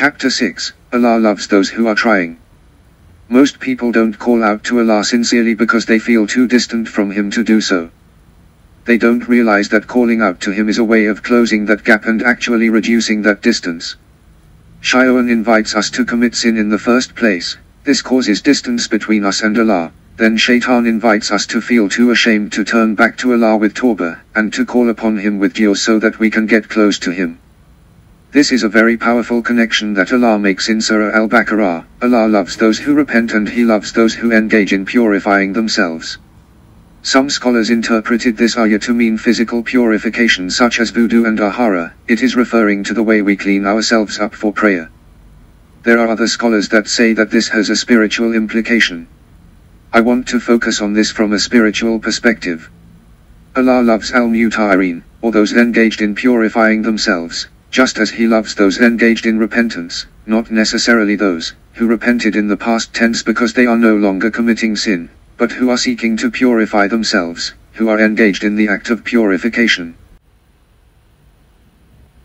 Chapter 6 Allah loves those who are trying. Most people don't call out to Allah sincerely because they feel too distant from Him to do so. They don't realize that calling out to Him is a way of closing that gap and actually reducing that distance. Shaitan invites us to commit sin in the first place, this causes distance between us and Allah. Then Shaitan invites us to feel too ashamed to turn back to Allah with tawbah, and to call upon Him with dua so that we can get close to Him. This is a very powerful connection that Allah makes in Surah Al-Baqarah. Allah loves those who repent and He loves those who engage in purifying themselves. Some scholars interpreted this ayah to mean physical purification such as wudu and tahara, it is referring to the way we clean ourselves up for prayer. There are other scholars that say that this has a spiritual implication. I want to focus on this from a spiritual perspective. Allah loves al-mutahirin, or those engaged in purifying themselves, just as he loves those engaged in repentance, not necessarily those who repented in the past tense because they are no longer committing sin, but who are seeking to purify themselves, who are engaged in the act of purification.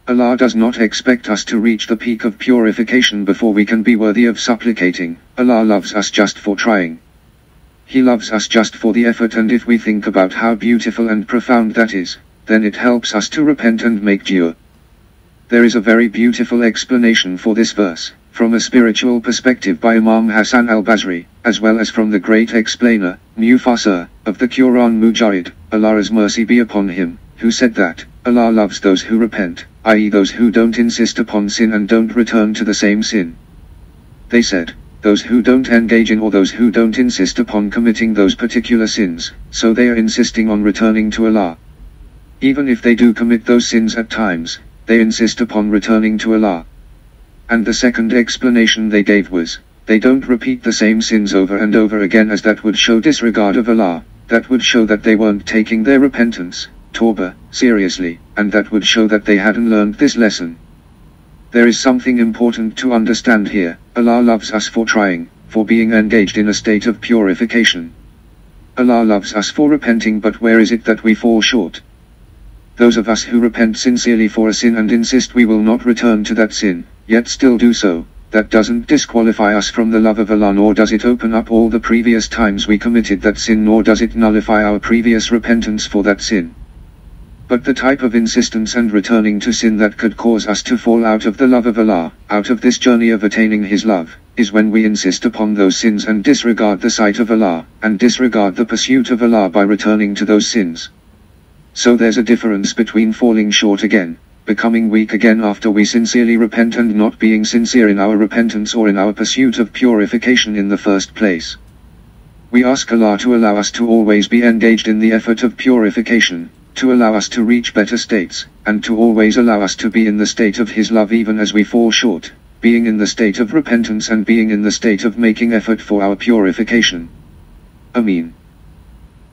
Allah does not expect us to reach the peak of purification before we can be worthy of supplicating, Allah loves us just for trying. He loves us just for the effort and if we think about how beautiful and profound that is, then it helps us to repent and make dua. There is a very beautiful explanation for this verse, from a spiritual perspective by Imam Hassan al-Basri, as well as from the great explainer, Mufassir, of the Quran Mujahid, Allah's mercy be upon him, who said that, Allah loves those who repent, i.e. those who don't insist upon sin and don't return to the same sin. They said, those who don't engage in or those who don't insist upon committing those particular sins, so they are insisting on returning to Allah. Even if they do commit those sins at times, they insist upon returning to Allah. And the second explanation they gave was, they don't repeat the same sins over and over again as that would show disregard of Allah, that would show that they weren't taking their repentance, tawbah, seriously, and that would show that they hadn't learned this lesson. There is something important to understand here, Allah loves us for trying, for being engaged in a state of purification. Allah loves us for repenting but where is it that we fall short? Those of us who repent sincerely for a sin and insist we will not return to that sin, yet still do so, that doesn't disqualify us from the love of Allah nor does it open up all the previous times we committed that sin nor does it nullify our previous repentance for that sin. But the type of insistence and returning to sin that could cause us to fall out of the love of Allah, out of this journey of attaining His love, is when we insist upon those sins and disregard the sight of Allah, and disregard the pursuit of Allah by returning to those sins. So there's a difference between falling short again, becoming weak again after we sincerely repent and not being sincere in our repentance or in our pursuit of purification in the first place. We ask Allah to allow us to always be engaged in the effort of purification, to allow us to reach better states, and to always allow us to be in the state of His love even as we fall short, being in the state of repentance and being in the state of making effort for our purification. Ameen.